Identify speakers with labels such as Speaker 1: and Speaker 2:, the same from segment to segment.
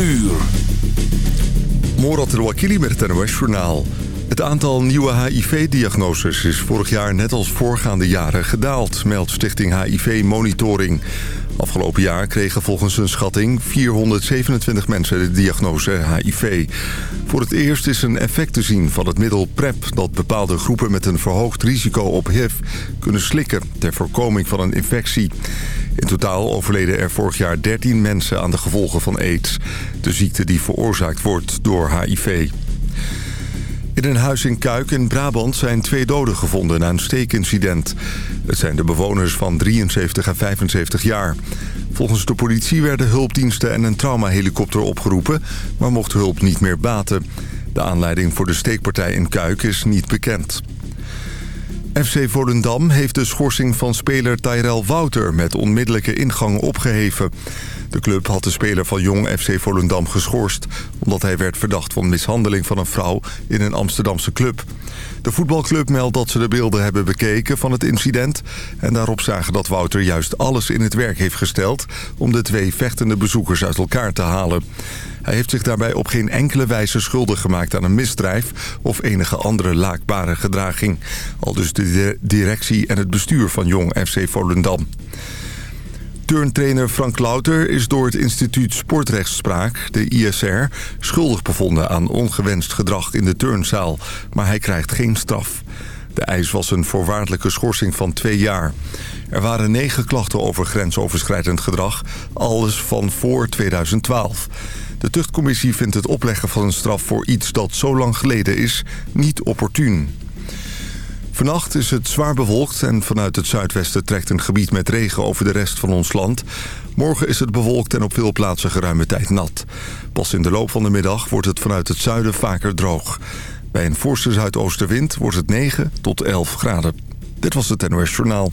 Speaker 1: uur.
Speaker 2: Morat Rouakili met het NOS Journaal. Het aantal nieuwe HIV-diagnoses is vorig jaar net als voorgaande jaren gedaald, meldt Stichting HIV Monitoring. Afgelopen jaar kregen volgens een schatting 427 mensen de diagnose HIV. Voor het eerst is een effect te zien van het middel PrEP... dat bepaalde groepen met een verhoogd risico op HIV kunnen slikken... ter voorkoming van een infectie. In totaal overleden er vorig jaar 13 mensen aan de gevolgen van AIDS... de ziekte die veroorzaakt wordt door HIV. In een huis in Kuik in Brabant zijn twee doden gevonden na een steekincident. Het zijn de bewoners van 73 en 75 jaar. Volgens de politie werden hulpdiensten en een traumahelikopter opgeroepen... maar mocht hulp niet meer baten. De aanleiding voor de steekpartij in Kuik is niet bekend. FC Volendam heeft de schorsing van speler Tyrell Wouter... met onmiddellijke ingang opgeheven. De club had de speler van Jong FC Volendam geschorst... omdat hij werd verdacht van mishandeling van een vrouw in een Amsterdamse club. De voetbalclub meldt dat ze de beelden hebben bekeken van het incident... en daarop zagen dat Wouter juist alles in het werk heeft gesteld... om de twee vechtende bezoekers uit elkaar te halen. Hij heeft zich daarbij op geen enkele wijze schuldig gemaakt aan een misdrijf... of enige andere laakbare gedraging. Al dus de directie en het bestuur van Jong FC Volendam. Turntrainer Frank Louter is door het instituut Sportrechtspraak, de ISR... schuldig bevonden aan ongewenst gedrag in de turnzaal. Maar hij krijgt geen straf. De eis was een voorwaardelijke schorsing van twee jaar. Er waren negen klachten over grensoverschrijdend gedrag, alles van voor 2012. De tuchtcommissie vindt het opleggen van een straf voor iets dat zo lang geleden is niet opportun. Vannacht is het zwaar bewolkt en vanuit het zuidwesten trekt een gebied met regen over de rest van ons land. Morgen is het bewolkt en op veel plaatsen geruime tijd nat. Pas in de loop van de middag wordt het vanuit het zuiden vaker droog. Bij een forse zuidoostenwind wordt het 9 tot 11 graden. Dit was het NOS Journaal.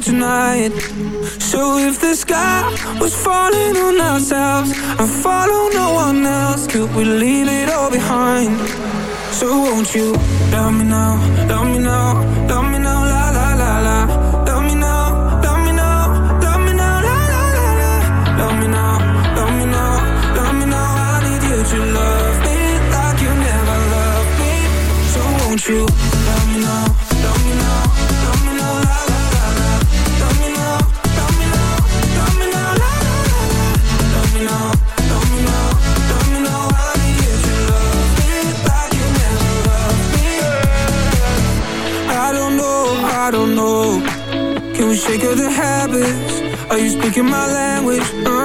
Speaker 3: tonight So if the sky was falling on ourselves And follow no one else Could we leave it all behind? So won't you love me now Are you speaking my language? Uh,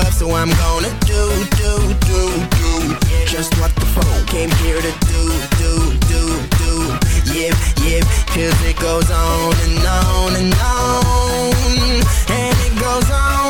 Speaker 4: club, so I'm gonna do, do, do, do. Just what the phone came here to do, do, do, do. Yep, yep, cause it goes on and on and on. And it goes on.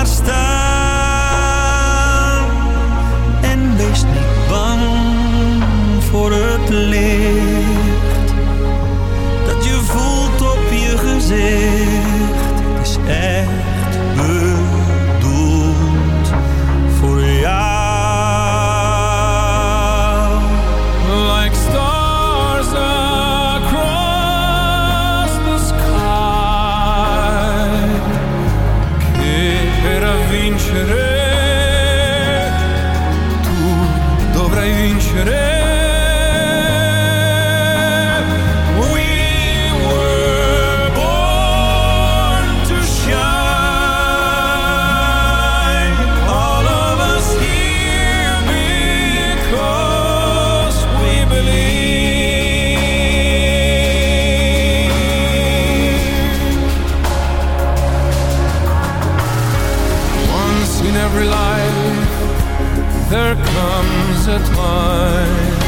Speaker 5: there comes a time.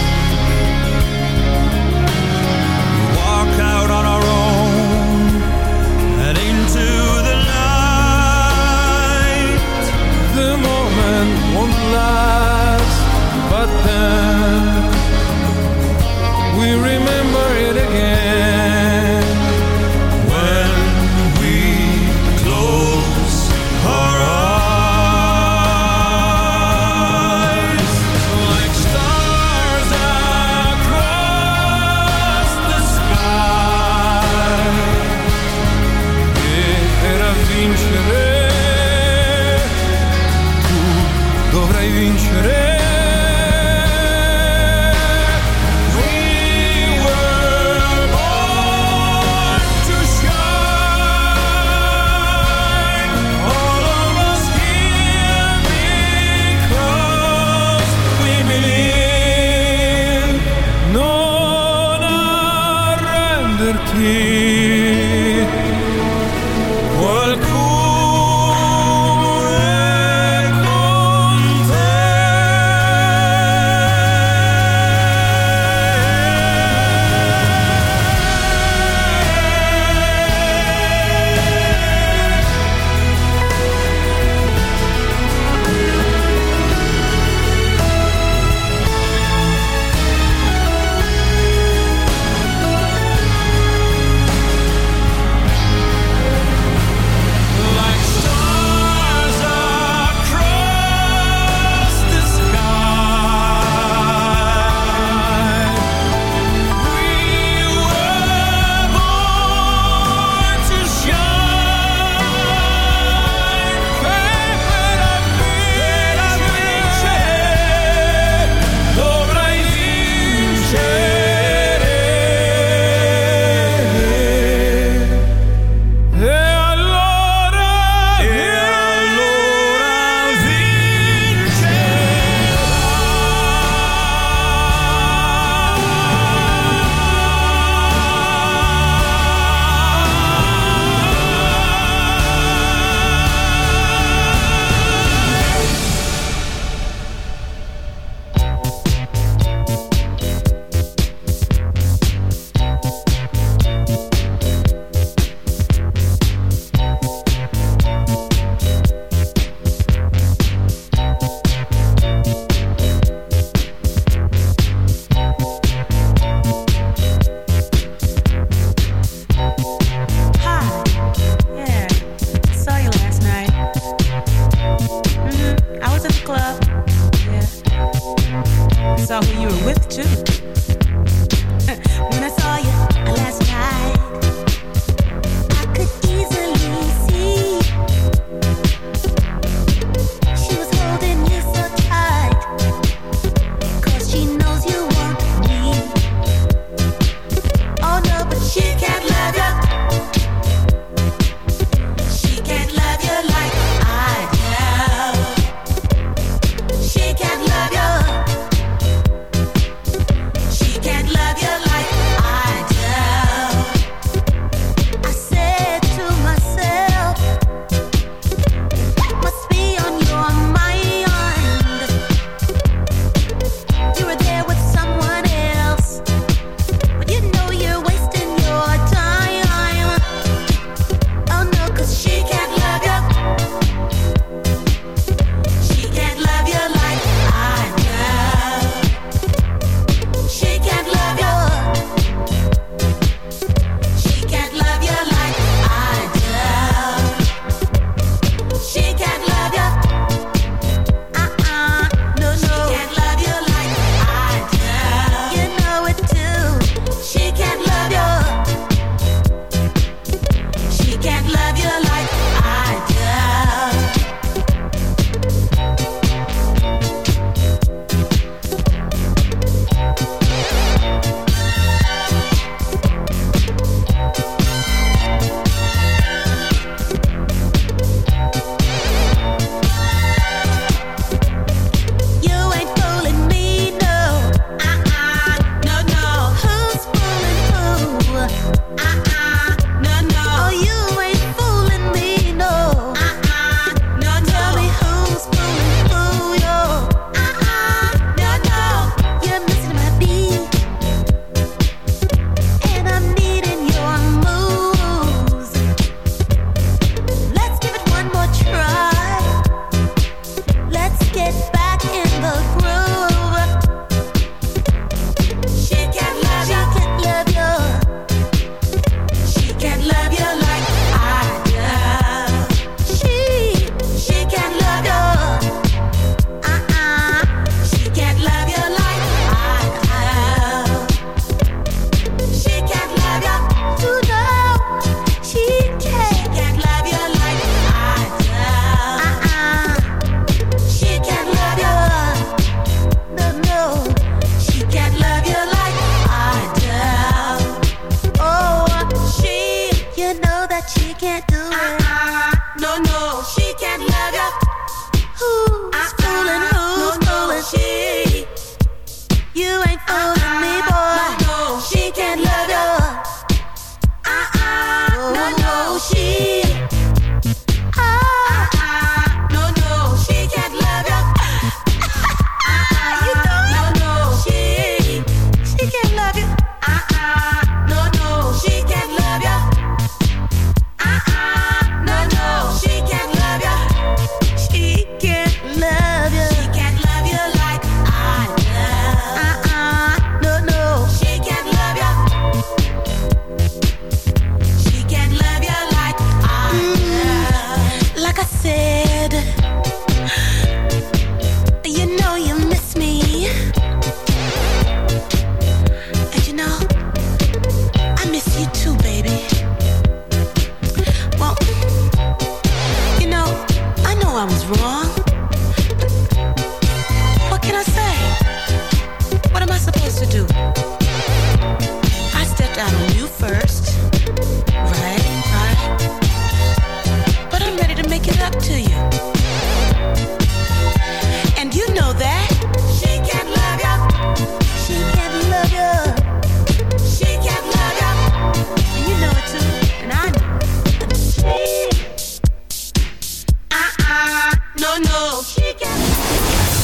Speaker 5: no, no.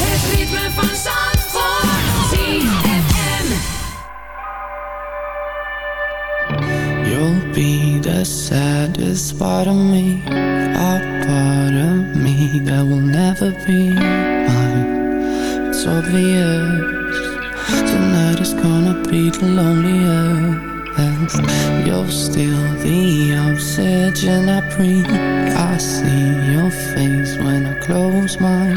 Speaker 5: Het ritme van Zandvoort. ZFM. You'll be the
Speaker 4: saddest part of me. A part of me that will never be mine.
Speaker 3: It's obvious. Tonight is gonna be the loneliest. You're still the oxygen I breathe I see your face close my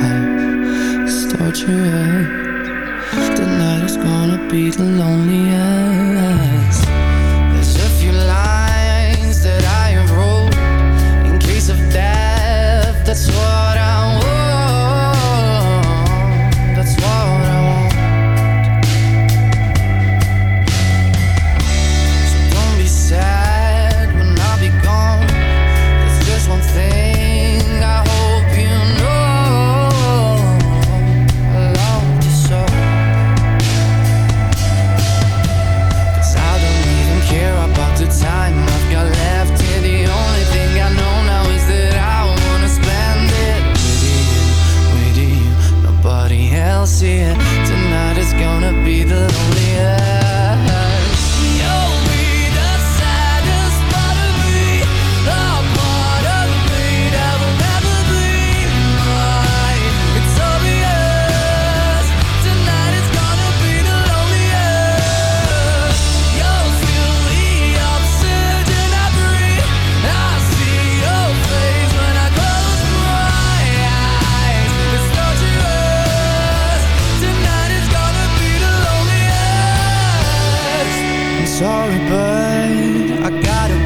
Speaker 3: eyes, start your head.
Speaker 6: Tonight is gonna be the loneliest.
Speaker 7: Sorry, but I
Speaker 1: gotta